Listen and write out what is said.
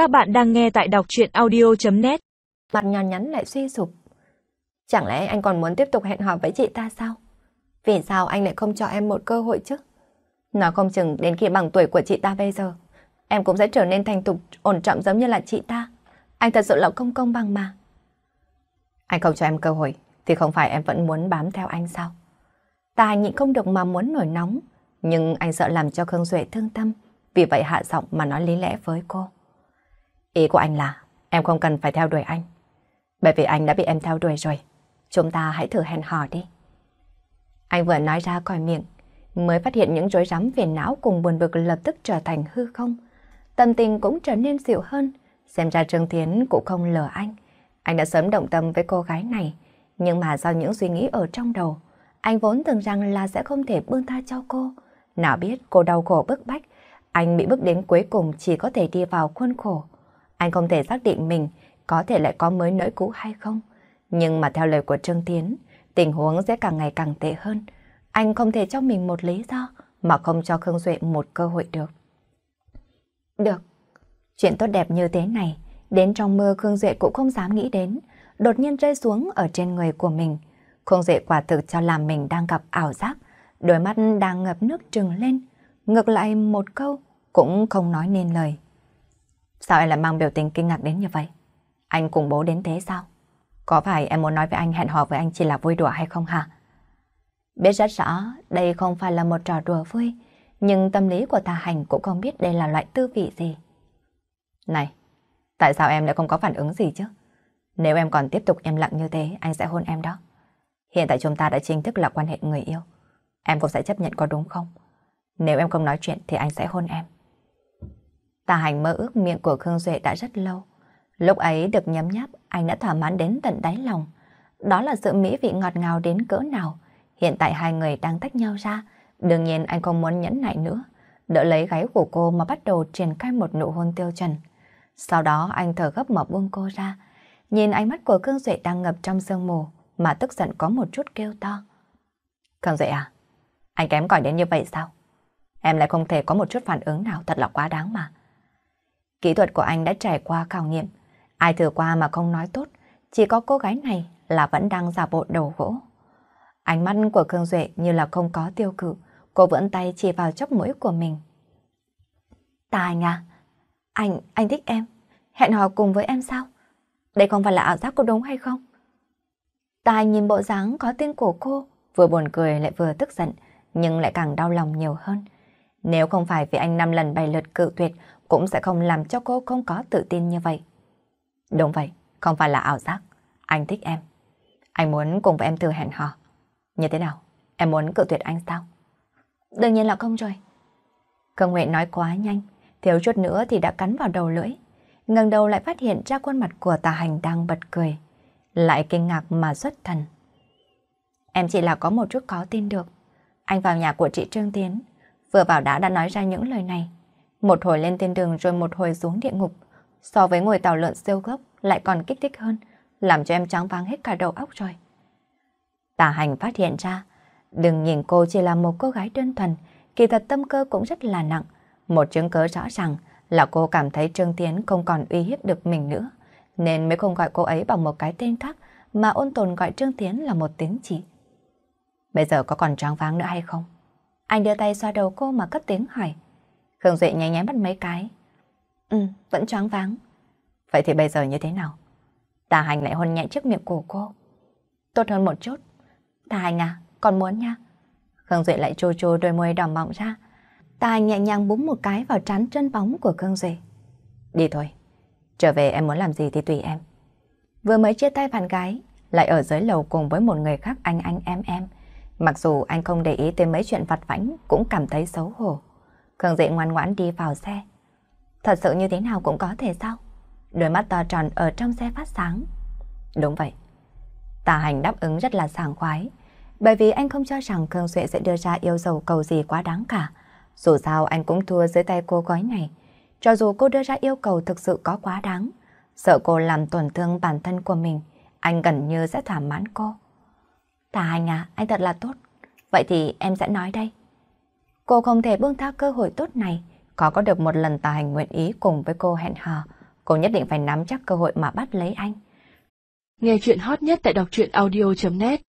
Các bạn đang nghe tại đọc chuyện audio.net Mặt nhòn nhắn lại suy sụp. Chẳng lẽ anh còn muốn tiếp tục hẹn hò với chị ta sao? Vì sao anh lại không cho em một cơ hội chứ? Nói không chừng đến khi bằng tuổi của chị ta bây giờ, em cũng sẽ trở nên thành tục ổn trọng giống như là chị ta. Anh thật sự là không công bằng mà. Anh không cho em cơ hội, thì không phải em vẫn muốn bám theo anh sao? Ta nhịn không được mà muốn nổi nóng, nhưng anh sợ làm cho Khương Duệ thương tâm, vì vậy hạ giọng mà nói lý lẽ với cô. Ý của anh là em không cần phải theo đuổi anh. Bởi vì anh đã bị em theo đuổi rồi. Chúng ta hãy thử hẹn hò đi. Anh vừa nói ra khỏi miệng, mới phát hiện những rối rắm về não cùng buồn bực lập tức trở thành hư không. Tâm tình cũng trở nên dịu hơn, xem ra Trương Thiến cũng không lừa anh. Anh đã sớm động tâm với cô gái này, nhưng mà do những suy nghĩ ở trong đầu, anh vốn tưởng rằng là sẽ không thể buông tha cho cô. Nào biết cô đau khổ bức bách, anh bị bức đến cuối cùng chỉ có thể đi vào khuôn khổ. Anh không thể xác định mình có thể lại có mới nỗi cũ hay không. Nhưng mà theo lời của Trương Tiến, tình huống sẽ càng ngày càng tệ hơn. Anh không thể cho mình một lý do mà không cho Khương Duệ một cơ hội được. Được. Chuyện tốt đẹp như thế này, đến trong mơ Khương Duệ cũng không dám nghĩ đến, đột nhiên rơi xuống ở trên người của mình. Khương Duệ quả thực cho làm mình đang gặp ảo giác, đôi mắt đang ngập nước trừng lên, ngược lại một câu cũng không nói nên lời. Sao em lại mang biểu tình kinh ngạc đến như vậy? Anh cùng bố đến thế sao? Có phải em muốn nói với anh hẹn hò với anh chỉ là vui đùa hay không hả? Biết rất rõ đây không phải là một trò đùa vui, nhưng tâm lý của Tà Hành cũng không biết đây là loại tư vị gì. Này, tại sao em lại không có phản ứng gì chứ? Nếu em còn tiếp tục im lặng như thế, anh sẽ hôn em đó. Hiện tại chúng ta đã chính thức là quan hệ người yêu. Em cũng sẽ chấp nhận có đúng không? Nếu em không nói chuyện thì anh sẽ hôn em. Tà hành mơ ước miệng của Khương Duệ đã rất lâu. Lúc ấy được nhấm nháp, anh đã thỏa mãn đến tận đáy lòng. Đó là sự mỹ vị ngọt ngào đến cỡ nào. Hiện tại hai người đang tách nhau ra. Đương nhiên anh không muốn nhẫn nại nữa. Đỡ lấy gáy của cô mà bắt đầu triển khai một nụ hôn tiêu chuẩn. Sau đó anh thở gấp mà buông cô ra. Nhìn ánh mắt của Khương Duệ đang ngập trong sương mù mà tức giận có một chút kêu to. Khương Duệ à? Anh kém cỏi đến như vậy sao? Em lại không thể có một chút phản ứng nào thật là quá đáng mà. Kỹ thuật của anh đã trải qua khảo nghiệm. Ai thử qua mà không nói tốt, chỉ có cô gái này là vẫn đang giả bộ đầu gỗ. Ánh mắt của Khương Duệ như là không có tiêu cự, cô vẫn tay chỉ vào chóp mũi của mình. Tài à, anh, anh thích em, hẹn hò cùng với em sao? Đây không phải là ảo giác có đúng hay không? Tài nhìn bộ dáng có tên của cô, vừa buồn cười lại vừa tức giận, nhưng lại càng đau lòng nhiều hơn. Nếu không phải vì anh năm lần bày lượt cự tuyệt, cũng sẽ không làm cho cô không có tự tin như vậy. Đúng vậy, không phải là ảo giác. Anh thích em. Anh muốn cùng với em thử hẹn hò. Như thế nào? Em muốn cự tuyệt anh sao? Đương nhiên là không rồi. cương Nguyện nói quá nhanh, thiếu chút nữa thì đã cắn vào đầu lưỡi. ngẩng đầu lại phát hiện ra khuôn mặt của tà hành đang bật cười. Lại kinh ngạc mà xuất thần. Em chỉ là có một chút khó tin được. Anh vào nhà của chị Trương Tiến, vừa vào đã đã nói ra những lời này. Một hồi lên thiên đường rồi một hồi xuống địa ngục. So với ngồi tàu lượn siêu gốc lại còn kích thích hơn, làm cho em trắng váng hết cả đầu óc rồi. Tà hành phát hiện ra, đừng nhìn cô chỉ là một cô gái đơn thuần, kỳ thật tâm cơ cũng rất là nặng. Một chứng cớ rõ ràng là cô cảm thấy Trương Tiến không còn uy hiếp được mình nữa, nên mới không gọi cô ấy bằng một cái tên khác, mà ôn tồn gọi Trương Tiến là một tiếng chỉ. Bây giờ có còn trắng váng nữa hay không? Anh đưa tay xoa đầu cô mà cất tiếng hỏi. Khương Duệ nháy nháy mắt mấy cái. Ừ, vẫn choáng váng. Vậy thì bây giờ như thế nào? Tà hành lại hôn nhẹ trước miệng của cô. Tốt hơn một chút. Tà hành à, còn muốn nha. Khương Duệ lại trô trô đôi môi đỏ mọng ra. Tà hành nhẹ nhàng búng một cái vào trán chân bóng của Khương Duệ. Đi thôi. Trở về em muốn làm gì thì tùy em. Vừa mới chia tay bạn gái, lại ở dưới lầu cùng với một người khác anh anh em em. Mặc dù anh không để ý tới mấy chuyện vặt vãnh cũng cảm thấy xấu hổ. Khương Dị ngoan ngoãn đi vào xe. Thật sự như thế nào cũng có thể sao? Đôi mắt to tròn ở trong xe phát sáng. Đúng vậy. Tà hành đáp ứng rất là sảng khoái. Bởi vì anh không cho rằng Khương Duệ sẽ đưa ra yêu dầu cầu gì quá đáng cả. Dù sao anh cũng thua dưới tay cô gói này. Cho dù cô đưa ra yêu cầu thực sự có quá đáng, sợ cô làm tổn thương bản thân của mình, anh gần như sẽ thỏa mãn cô. Tà anh à, anh thật là tốt. Vậy thì em sẽ nói đây. Cô không thể buông tha cơ hội tốt này, có có được một lần tà hành nguyện ý cùng với cô hẹn hò, Cô nhất định phải nắm chắc cơ hội mà bắt lấy anh. Nghe chuyện hot nhất tại đọc truyện audio.net